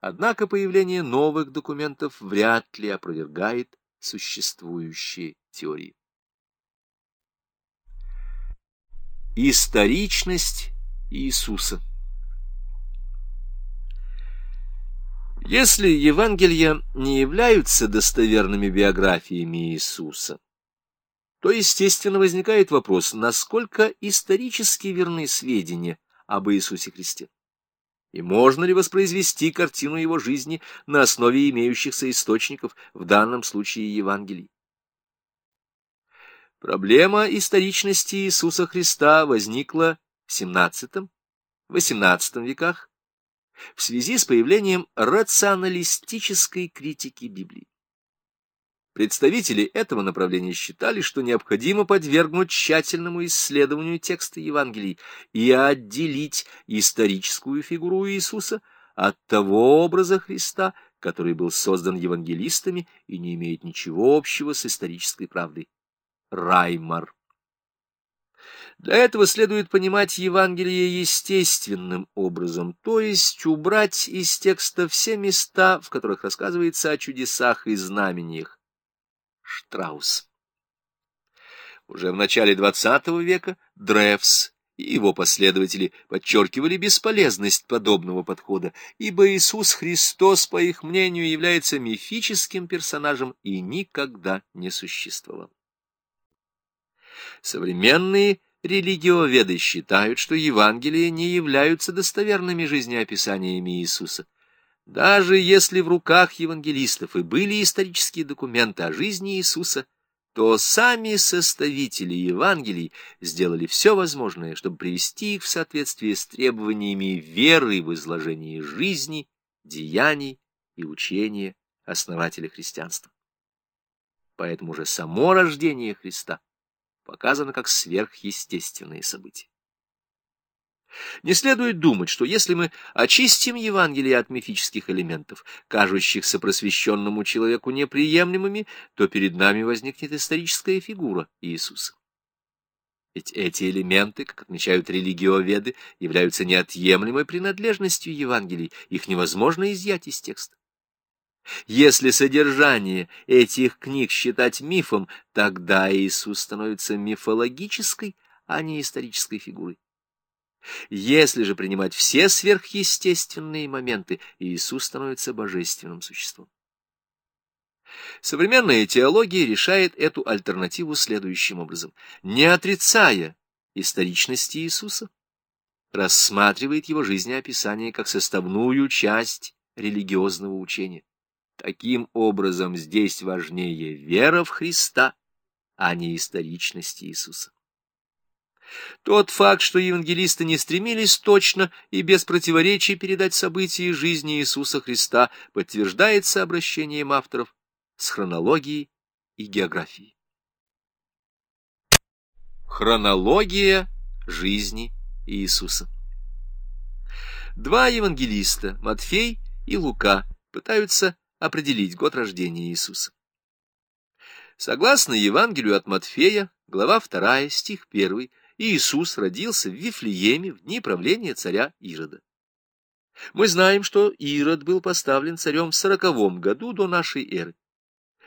Однако появление новых документов вряд ли опровергает существующие теории. Историчность Иисуса Если Евангелия не являются достоверными биографиями Иисуса, то, естественно, возникает вопрос, насколько исторически верны сведения об Иисусе Христе. И можно ли воспроизвести картину его жизни на основе имеющихся источников, в данном случае Евангелий? Проблема историчности Иисуса Христа возникла в XVII-XVIII веках в связи с появлением рационалистической критики Библии. Представители этого направления считали, что необходимо подвергнуть тщательному исследованию текста Евангелий и отделить историческую фигуру Иисуса от того образа Христа, который был создан евангелистами и не имеет ничего общего с исторической правдой. Раймар для этого следует понимать Евангелие естественным образом, то есть убрать из текста все места, в которых рассказывается о чудесах и знамениях. Штраус. Уже в начале XX века Древс и его последователи подчеркивали бесполезность подобного подхода, ибо Иисус Христос, по их мнению, является мифическим персонажем и никогда не существовал. Современные религиоведы считают, что Евангелия не являются достоверными жизнеописаниями Иисуса. Даже если в руках евангелистов и были исторические документы о жизни Иисуса, то сами составители Евангелий сделали все возможное, чтобы привести их в соответствие с требованиями веры в изложении жизни, деяний и учения основателя христианства. Поэтому же само рождение Христа показано как сверхъестественные события. Не следует думать, что если мы очистим Евангелие от мифических элементов, кажущихся просвещенному человеку неприемлемыми, то перед нами возникнет историческая фигура Иисуса. Ведь эти элементы, как отмечают религиоведы, являются неотъемлемой принадлежностью Евангелий, их невозможно изъять из текста. Если содержание этих книг считать мифом, тогда Иисус становится мифологической, а не исторической фигурой. Если же принимать все сверхъестественные моменты, Иисус становится божественным существом. Современная теология решает эту альтернативу следующим образом. Не отрицая историчности Иисуса, рассматривает его жизнеописание как составную часть религиозного учения. Таким образом, здесь важнее вера в Христа, а не историчность Иисуса. Тот факт, что евангелисты не стремились точно и без противоречий передать события жизни Иисуса Христа, подтверждается обращением авторов с хронологией и географией. Хронология жизни Иисуса Два евангелиста, Матфей и Лука, пытаются определить год рождения Иисуса. Согласно Евангелию от Матфея, глава 2, стих 1, Иисус родился в Вифлееме в дни правления царя Ирода. Мы знаем, что Ирод был поставлен царем в сороковом году до нашей эры.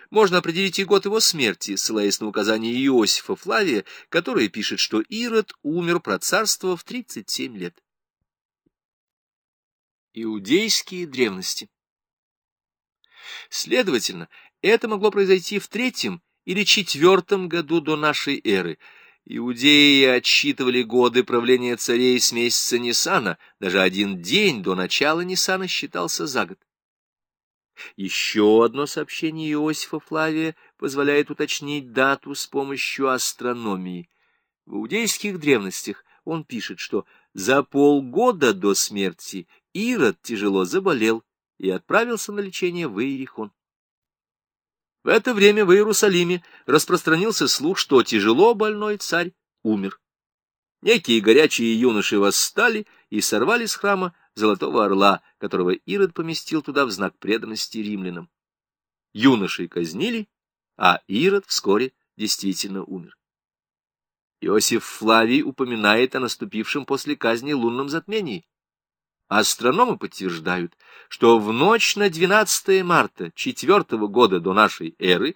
Можно определить и год его смерти, ссылаясь на указание Иосифа Флавия, который пишет, что Ирод умер про царство в 37 лет. Иудейские древности Следовательно, это могло произойти в третьем или четвертом году до нашей эры. Иудеи отсчитывали годы правления царей с месяца Нисана, даже один день до начала Нисана считался за год. Еще одно сообщение Иосифа Флавия позволяет уточнить дату с помощью астрономии. В иудейских древностях он пишет, что за полгода до смерти Ирод тяжело заболел и отправился на лечение в Иерихон. В это время в Иерусалиме распространился слух, что тяжело больной царь умер. Некие горячие юноши восстали и сорвали с храма золотого орла, которого Ирод поместил туда в знак преданности римлянам. Юношей казнили, а Ирод вскоре действительно умер. Иосиф Флавий упоминает о наступившем после казни лунном затмении. Астрономы подтверждают, что в ночь на 12 марта 4 года до нашей эры